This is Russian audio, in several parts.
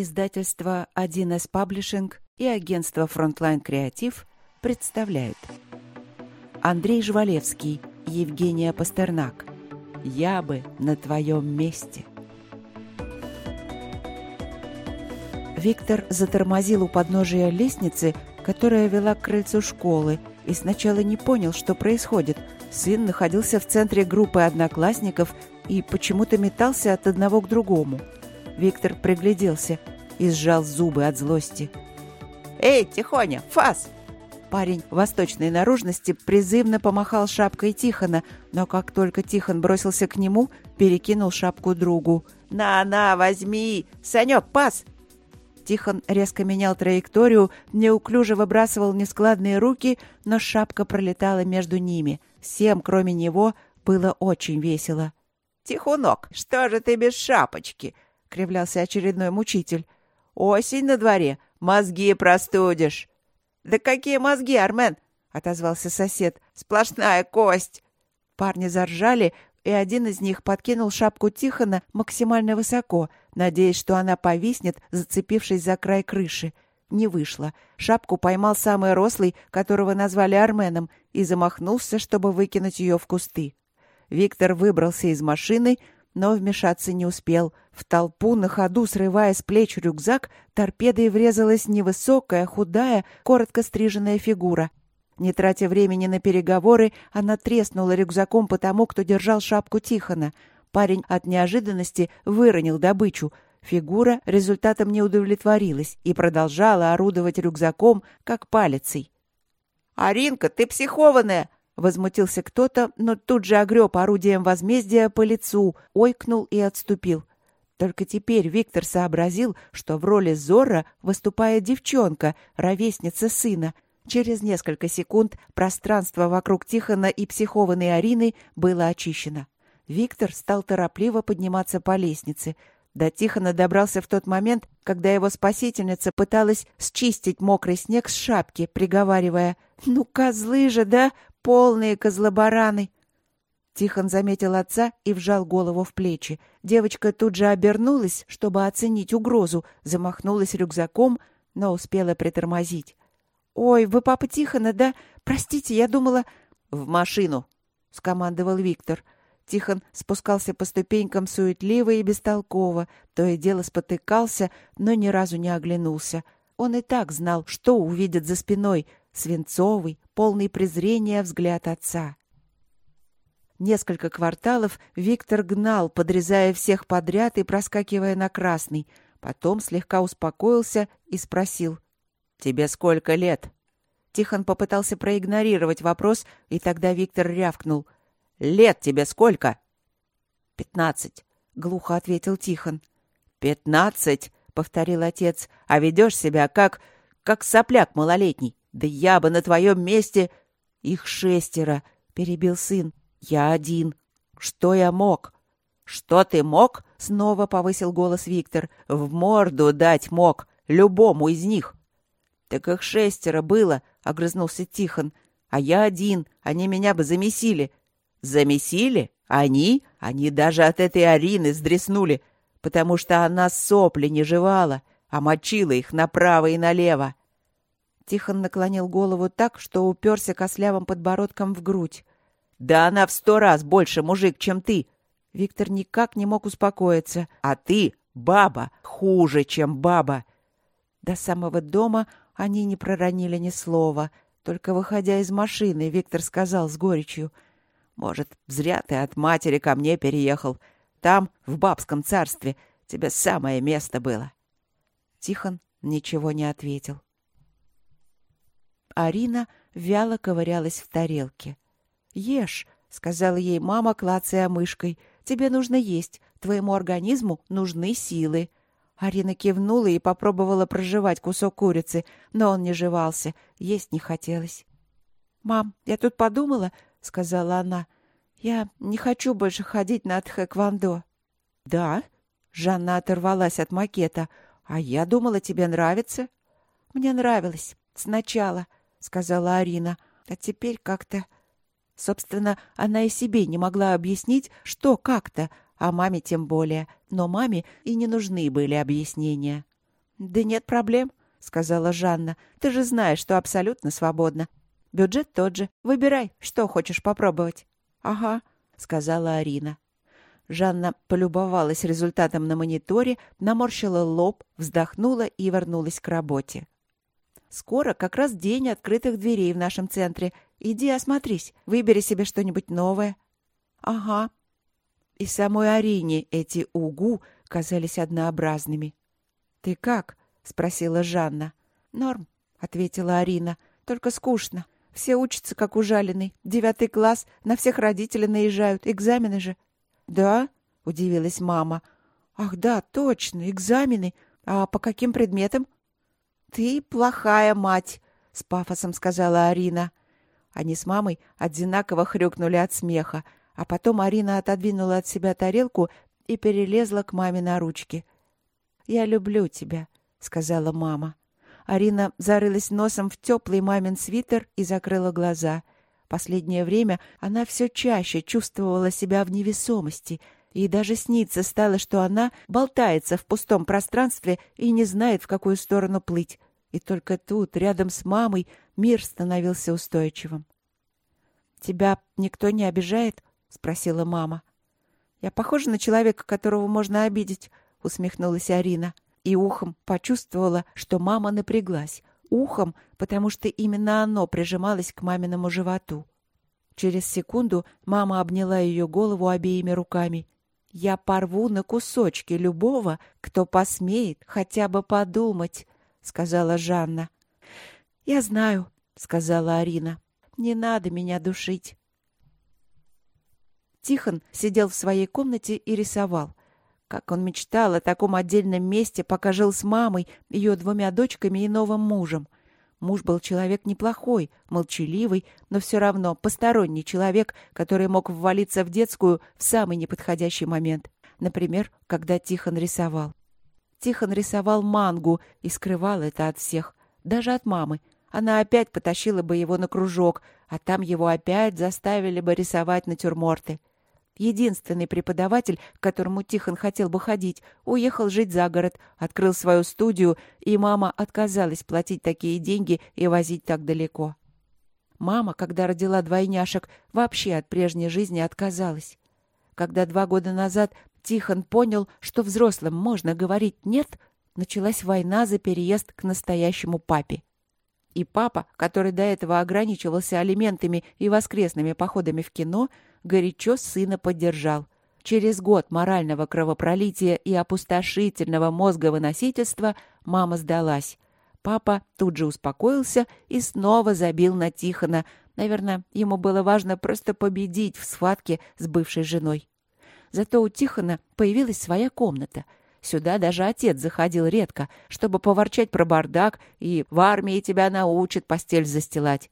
Издательство 1С Паблишинг и агентство Frontline Креатив представляют. Андрей Жвалевский, Евгения Пастернак. «Я бы на твоем месте» Виктор затормозил у подножия лестницы, которая вела к крыльцу школы, и сначала не понял, что происходит. Сын находился в центре группы одноклассников и почему-то метался от одного к другому – Виктор пригляделся и сжал зубы от злости. «Эй, Тихоня, фас!» Парень восточной наружности призывно помахал шапкой Тихона, но как только Тихон бросился к нему, перекинул шапку другу. «На-на, возьми! Санек, пас!» Тихон резко менял траекторию, неуклюже выбрасывал нескладные руки, но шапка пролетала между ними. Всем, кроме него, было очень весело. «Тихунок, что же ты без шапочки?» — кривлялся очередной мучитель. «Осень на дворе, мозги простудишь». «Да какие мозги, Армен?» — отозвался сосед. «Сплошная кость». Парни заржали, и один из них подкинул шапку Тихона максимально высоко, надеясь, что она повиснет, зацепившись за край крыши. Не вышло. Шапку поймал самый рослый, которого назвали Арменом, и замахнулся, чтобы выкинуть ее в кусты. Виктор выбрался из машины, но вмешаться не успел. В толпу на ходу, срывая с плеч рюкзак, торпедой врезалась невысокая, худая, коротко стриженная фигура. Не тратя времени на переговоры, она треснула рюкзаком по тому, кто держал шапку Тихона. Парень от неожиданности выронил добычу. Фигура результатом не удовлетворилась и продолжала орудовать рюкзаком, как палицей. «Аринка, ты психованная!» Возмутился кто-то, но тут же огреб орудием возмездия по лицу, ойкнул и отступил. Только теперь Виктор сообразил, что в роли Зора выступает девчонка, ровесница сына. Через несколько секунд пространство вокруг Тихона и психованной Арины было очищено. Виктор стал торопливо подниматься по лестнице. До Тихона добрался в тот момент, когда его спасительница пыталась счистить мокрый снег с шапки, приговаривая «Ну, козлы же, да? Полные козлобараны!» Тихон заметил отца и вжал голову в плечи. Девочка тут же обернулась, чтобы оценить угрозу, замахнулась рюкзаком, но успела притормозить. «Ой, вы папа Тихона, да? Простите, я думала...» «В машину!» — скомандовал Виктор. Тихон спускался по ступенькам суетливо и бестолково, то и дело спотыкался, но ни разу не оглянулся. Он и так знал, что увидит за спиной — свинцовый, полный презрения взгляд отца. Несколько кварталов Виктор гнал, подрезая всех подряд и проскакивая на красный. Потом слегка успокоился и спросил. «Тебе сколько лет?» Тихон попытался проигнорировать вопрос, и тогда Виктор рявкнул. «Лет тебе сколько?» «Пятнадцать», — глухо ответил Тихон. «Пятнадцать?» — повторил отец. «А ведешь себя как... как сопляк малолетний. Да я бы на твоем месте... Их шестеро, перебил сын. Я один. Что я мог? Что ты мог? Снова повысил голос Виктор. В морду дать мог. Любому из них. Так их шестеро было, огрызнулся Тихон. А я один. Они меня бы замесили. Замесили? Они? Они даже от этой Арины сдреснули, потому что она сопли не жевала, а мочила их направо и налево. Тихон наклонил голову так, что уперся кослявым подбородком в грудь. «Да она в сто раз больше мужик, чем ты!» Виктор никак не мог успокоиться. «А ты, баба, хуже, чем баба!» До самого дома они не проронили ни слова. Только выходя из машины, Виктор сказал с горечью. «Может, зря ты от матери ко мне переехал. Там, в бабском царстве, тебе самое место было». Тихон ничего не ответил. Арина вяло ковырялась в тарелке. «Ешь», — сказала ей мама, клацая мышкой. «Тебе нужно есть. Твоему организму нужны силы». Арина кивнула и попробовала прожевать кусок курицы, но он не жевался, есть не хотелось. «Мам, я тут подумала», — сказала она. «Я не хочу больше ходить на тхэквондо». «Да?» — Жанна оторвалась от макета. «А я думала, тебе нравится». «Мне нравилось. Сначала», — сказала Арина. «А теперь как-то...» Собственно, она и себе не могла объяснить, что как-то, а маме тем более. Но маме и не нужны были объяснения. «Да нет проблем», — сказала Жанна. «Ты же знаешь, что абсолютно свободна. Бюджет тот же. Выбирай, что хочешь попробовать». «Ага», — сказала Арина. Жанна полюбовалась результатом на мониторе, наморщила лоб, вздохнула и вернулась к работе. «Скоро как раз день открытых дверей в нашем центре. Иди осмотрись, выбери себе что-нибудь новое». «Ага». И самой Арине эти угу казались однообразными. «Ты как?» — спросила Жанна. «Норм», — ответила Арина. «Только скучно. Все учатся, как ужаленный. Девятый класс, на всех родители наезжают. Экзамены же». «Да?» — удивилась мама. «Ах, да, точно, экзамены. А по каким предметам?» «Ты плохая мать», — с пафосом сказала Арина. Они с мамой одинаково хрюкнули от смеха, а потом Арина отодвинула от себя тарелку и перелезла к маме на ручки. «Я люблю тебя», — сказала мама. Арина зарылась носом в теплый мамин свитер и закрыла глаза — Последнее время она все чаще чувствовала себя в невесомости, и даже снится стало, что она болтается в пустом пространстве и не знает, в какую сторону плыть. И только тут, рядом с мамой, мир становился устойчивым. «Тебя никто не обижает?» — спросила мама. «Я похожа на человека, которого можно обидеть?» — усмехнулась Арина. И ухом почувствовала, что мама напряглась ухом, потому что именно оно прижималось к маминому животу. Через секунду мама обняла ее голову обеими руками. «Я порву на кусочки любого, кто посмеет хотя бы подумать», — сказала Жанна. «Я знаю», — сказала Арина. «Не надо меня душить». Тихон сидел в своей комнате и рисовал. Как он мечтал о таком отдельном месте, пока жил с мамой, ее двумя дочками и новым мужем. Муж был человек неплохой, молчаливый, но все равно посторонний человек, который мог ввалиться в детскую в самый неподходящий момент. Например, когда Тихон рисовал. Тихон рисовал мангу и скрывал это от всех, даже от мамы. Она опять потащила бы его на кружок, а там его опять заставили бы рисовать натюрморты. Единственный преподаватель, к которому Тихон хотел бы ходить, уехал жить за город, открыл свою студию, и мама отказалась платить такие деньги и возить так далеко. Мама, когда родила двойняшек, вообще от прежней жизни отказалась. Когда два года назад Тихон понял, что взрослым можно говорить «нет», началась война за переезд к настоящему папе. И папа, который до этого ограничивался алиментами и воскресными походами в кино, горячо сына поддержал. Через год морального кровопролития и опустошительного мозговыносительства мама сдалась. Папа тут же успокоился и снова забил на Тихона. Наверное, ему было важно просто победить в схватке с бывшей женой. Зато у Тихона появилась своя комната. Сюда даже отец заходил редко, чтобы поворчать про бардак и «в армии тебя научат постель застилать».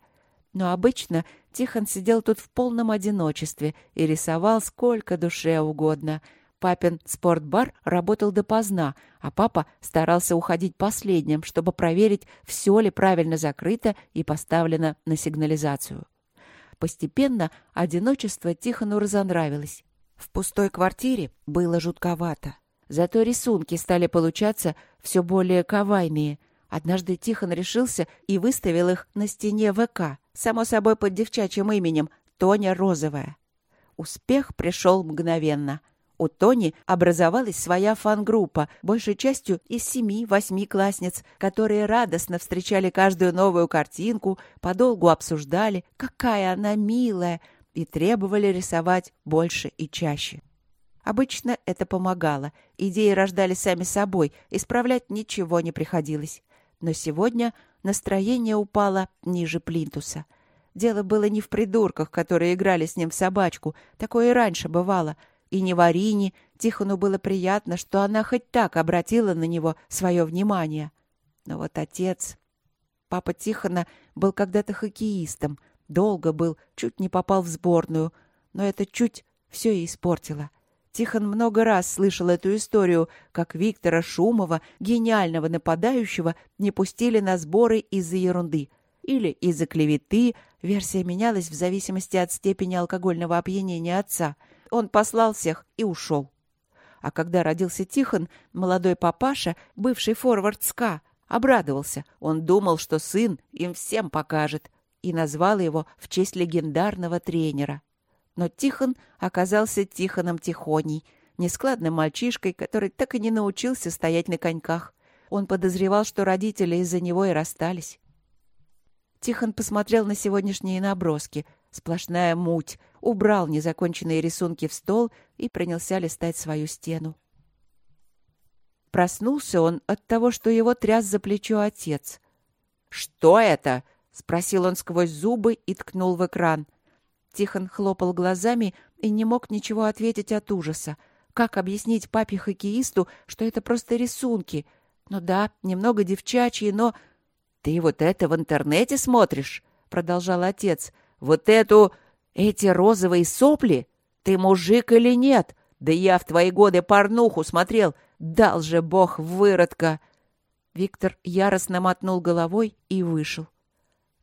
Но обычно Тихон сидел тут в полном одиночестве и рисовал сколько душе угодно. Папин спортбар работал допоздна, а папа старался уходить последним, чтобы проверить, все ли правильно закрыто и поставлено на сигнализацию. Постепенно одиночество Тихону разонравилось. В пустой квартире было жутковато. Зато рисунки стали получаться все более кавайные. Однажды Тихон решился и выставил их на стене ВК — само собой под девчачьим именем Тоня Розовая. Успех пришел мгновенно. У Тони образовалась своя фан-группа, большей частью из семи-восьми классниц, которые радостно встречали каждую новую картинку, подолгу обсуждали, какая она милая, и требовали рисовать больше и чаще. Обычно это помогало, идеи рождались сами собой, исправлять ничего не приходилось. Но сегодня настроение упало ниже плинтуса. Дело было не в придурках, которые играли с ним в собачку. Такое и раньше бывало. И не в Арине. Тихону было приятно, что она хоть так обратила на него свое внимание. Но вот отец... Папа Тихона был когда-то хоккеистом. Долго был, чуть не попал в сборную. Но это чуть все и испортило. Тихон много раз слышал эту историю, как Виктора Шумова, гениального нападающего, не пустили на сборы из-за ерунды. Или из-за клеветы, версия менялась в зависимости от степени алкогольного опьянения отца. Он послал всех и ушел. А когда родился Тихон, молодой папаша, бывший форвард СКА, обрадовался. Он думал, что сын им всем покажет, и назвал его в честь легендарного тренера. Но Тихон оказался Тихоном Тихоней, нескладным мальчишкой, который так и не научился стоять на коньках. Он подозревал, что родители из-за него и расстались. Тихон посмотрел на сегодняшние наброски. Сплошная муть. Убрал незаконченные рисунки в стол и принялся листать свою стену. Проснулся он от того, что его тряс за плечо отец. «Что это?» — спросил он сквозь зубы и ткнул в экран. Тихон хлопал глазами и не мог ничего ответить от ужаса. Как объяснить папе-хоккеисту, что это просто рисунки? Ну да, немного девчачьи, но... «Ты вот это в интернете смотришь?» — продолжал отец. «Вот эту... эти розовые сопли? Ты мужик или нет? Да я в твои годы порнуху смотрел. Дал же бог выродка!» Виктор яростно мотнул головой и вышел.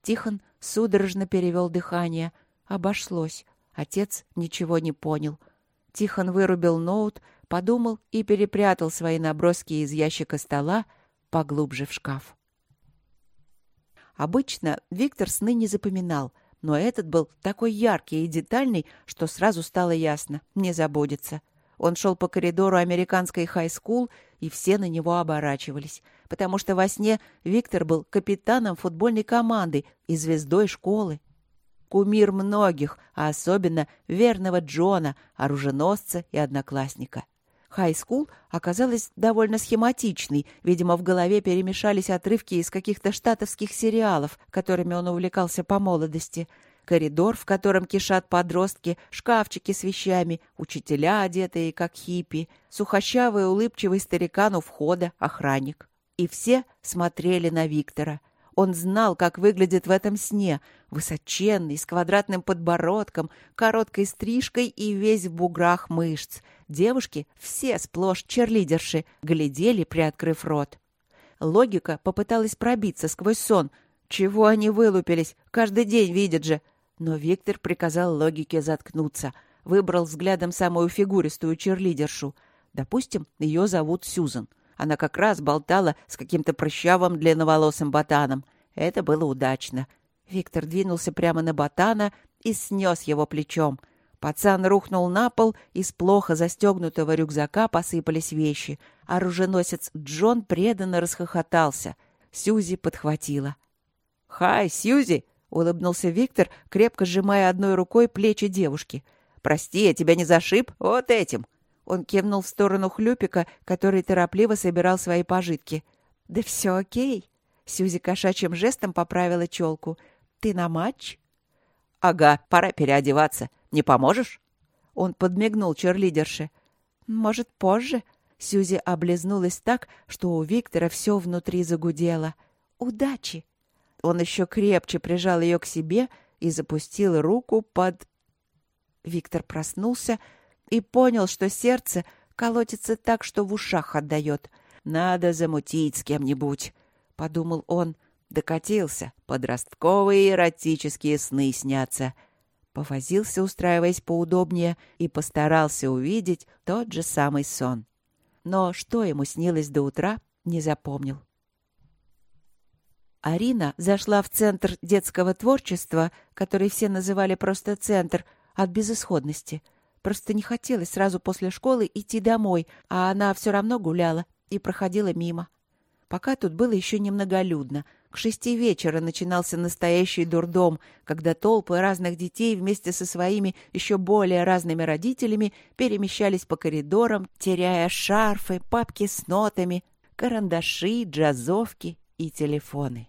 Тихон судорожно перевел дыхание. Обошлось. Отец ничего не понял. Тихон вырубил ноут, подумал и перепрятал свои наброски из ящика стола поглубже в шкаф. Обычно Виктор сны не запоминал, но этот был такой яркий и детальный, что сразу стало ясно — не забудется. Он шел по коридору американской хай-скул, и все на него оборачивались, потому что во сне Виктор был капитаном футбольной команды и звездой школы. Кумир многих, а особенно верного Джона, оруженосца и одноклассника. Хай-скул оказалась довольно схематичной. Видимо, в голове перемешались отрывки из каких-то штатовских сериалов, которыми он увлекался по молодости. Коридор, в котором кишат подростки, шкафчики с вещами, учителя, одетые как хиппи, сухощавый улыбчивый старикан у входа, охранник. И все смотрели на Виктора — он знал, как выглядит в этом сне. Высоченный, с квадратным подбородком, короткой стрижкой и весь в буграх мышц. Девушки, все сплошь черлидерши, глядели, приоткрыв рот. Логика попыталась пробиться сквозь сон. Чего они вылупились? Каждый день видят же. Но Виктор приказал логике заткнуться. Выбрал взглядом самую фигуристую черлидершу. Допустим, ее зовут Сюзан. Она как раз болтала с каким-то прыщавым длинноволосым ботаном. Это было удачно. Виктор двинулся прямо на ботана и снес его плечом. Пацан рухнул на пол, из плохо застегнутого рюкзака посыпались вещи. Оруженосец Джон преданно расхохотался. Сьюзи подхватила. «Хай, Сьюзи!» — улыбнулся Виктор, крепко сжимая одной рукой плечи девушки. «Прости, я тебя не зашиб вот этим!» Он кивнул в сторону Хлюпика, который торопливо собирал свои пожитки. «Да все окей». Сюзи кошачьим жестом поправила челку. «Ты на матч?» «Ага, пора переодеваться. Не поможешь?» Он подмигнул черлидерше. «Может, позже?» Сюзи облизнулась так, что у Виктора все внутри загудело. «Удачи!» Он еще крепче прижал ее к себе и запустил руку под... Виктор проснулся, и понял, что сердце колотится так, что в ушах отдает. «Надо замутить с кем-нибудь», — подумал он. Докатился. Подростковые эротические сны снятся. Повозился, устраиваясь поудобнее, и постарался увидеть тот же самый сон. Но что ему снилось до утра, не запомнил. Арина зашла в Центр детского творчества, который все называли просто «Центр», от безысходности — Просто не хотелось сразу после школы идти домой, а она все равно гуляла и проходила мимо. Пока тут было еще немноголюдно. К шести вечера начинался настоящий дурдом, когда толпы разных детей вместе со своими еще более разными родителями перемещались по коридорам, теряя шарфы, папки с нотами, карандаши, джазовки и телефоны.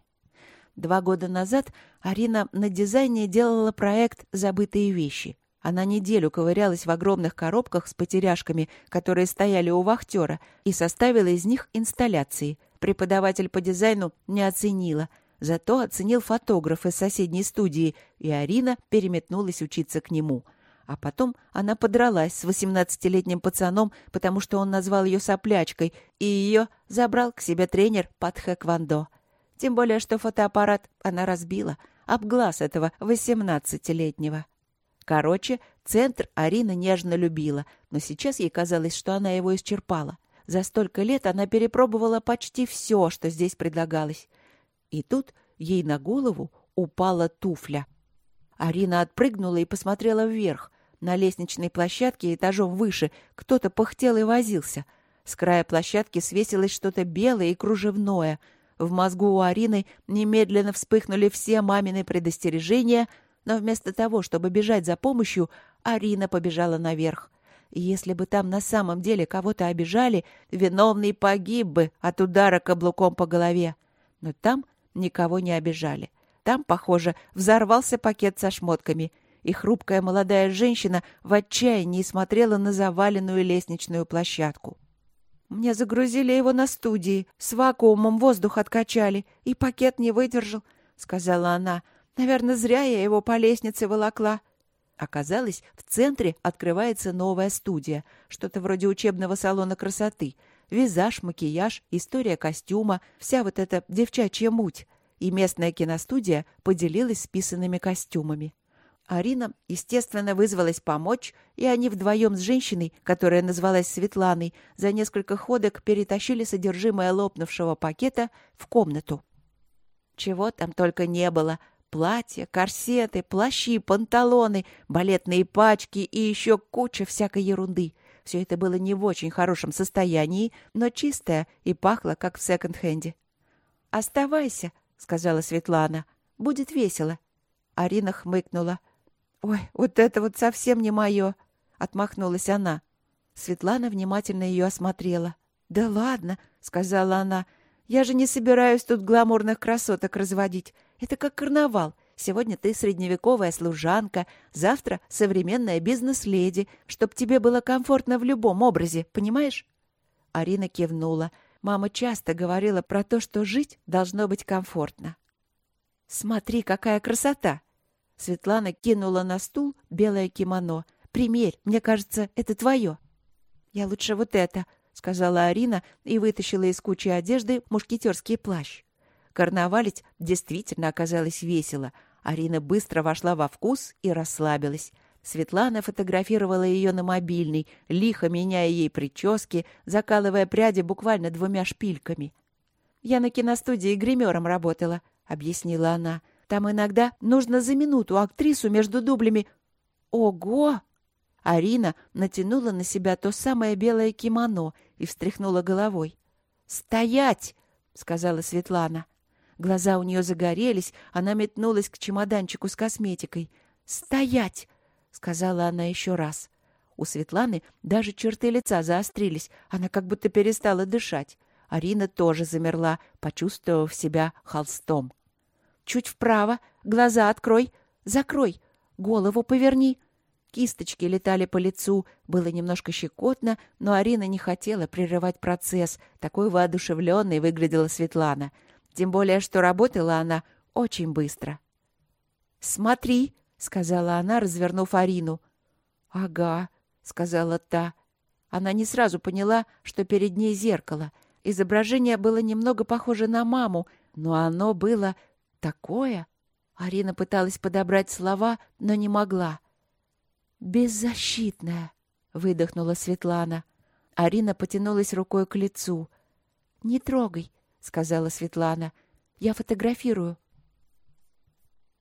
Два года назад Арина на дизайне делала проект «Забытые вещи». Она неделю ковырялась в огромных коробках с потеряшками, которые стояли у вахтера, и составила из них инсталляции. Преподаватель по дизайну не оценила. Зато оценил фотограф из соседней студии, и Арина переметнулась учиться к нему. А потом она подралась с восемнадцатилетним пацаном, потому что он назвал ее соплячкой, и ее забрал к себе тренер под хэквондо. Тем более, что фотоаппарат она разбила об глаз этого восемнадцатилетнего. Короче, Центр Арина нежно любила, но сейчас ей казалось, что она его исчерпала. За столько лет она перепробовала почти все, что здесь предлагалось. И тут ей на голову упала туфля. Арина отпрыгнула и посмотрела вверх. На лестничной площадке этажом выше кто-то пыхтел и возился. С края площадки свесилось что-то белое и кружевное. В мозгу у Арины немедленно вспыхнули все мамины предостережения, но вместо того, чтобы бежать за помощью, Арина побежала наверх. Если бы там на самом деле кого-то обижали, виновный погиб бы от удара каблуком по голове. Но там никого не обижали. Там, похоже, взорвался пакет со шмотками, и хрупкая молодая женщина в отчаянии смотрела на заваленную лестничную площадку. «Мне загрузили его на студии, с вакуумом воздух откачали, и пакет не выдержал», — сказала она. «Наверное, зря я его по лестнице волокла». Оказалось, в центре открывается новая студия, что-то вроде учебного салона красоты. Визаж, макияж, история костюма, вся вот эта девчачья муть. И местная киностудия поделилась списанными костюмами. Арина, естественно, вызвалась помочь, и они вдвоем с женщиной, которая назвалась Светланой, за несколько ходок перетащили содержимое лопнувшего пакета в комнату. Чего там только не было — Платья, корсеты, плащи, панталоны, балетные пачки и еще куча всякой ерунды. Все это было не в очень хорошем состоянии, но чистое и пахло, как в секонд-хенде. «Оставайся», — сказала Светлана. «Будет весело». Арина хмыкнула. «Ой, вот это вот совсем не мое», — отмахнулась она. Светлана внимательно ее осмотрела. «Да ладно», — сказала она, — «я же не собираюсь тут гламурных красоток разводить. Это как карнавал. Сегодня ты средневековая служанка, завтра современная бизнес-леди, чтоб тебе было комфортно в любом образе, понимаешь?» Арина кивнула. Мама часто говорила про то, что жить должно быть комфортно. «Смотри, какая красота!» Светлана кинула на стул белое кимоно. «Примерь, мне кажется, это твое». «Я лучше вот это», — сказала Арина и вытащила из кучи одежды мушкетерский плащ. Карнавалить действительно оказалось весело. Арина быстро вошла во вкус и расслабилась. Светлана фотографировала ее на мобильный, лихо меняя ей прически, закалывая пряди буквально двумя шпильками. «Я на киностудии гримером работала», — объяснила она. «Там иногда нужно за минуту актрису между дублями...» «Ого!» Арина натянула на себя то самое белое кимоно и встряхнула головой. «Стоять!» — сказала Светлана. Глаза у нее загорелись, она метнулась к чемоданчику с косметикой. «Стоять!» — сказала она еще раз. У Светланы даже черты лица заострились, она как будто перестала дышать. Арина тоже замерла, почувствовав себя холстом. «Чуть вправо, глаза открой, закрой, голову поверни». Кисточки летали по лицу, было немножко щекотно, но Арина не хотела прерывать процесс. Такой воодушевленной выглядела Светлана — тем более, что работала она очень быстро. «Смотри!» — сказала она, развернув Арину. «Ага», — сказала та. Она не сразу поняла, что перед ней зеркало. Изображение было немного похоже на маму, но оно было такое. Арина пыталась подобрать слова, но не могла. «Беззащитная», — выдохнула Светлана. Арина потянулась рукой к лицу. «Не трогай, сказала Светлана. Я фотографирую.